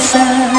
sorry.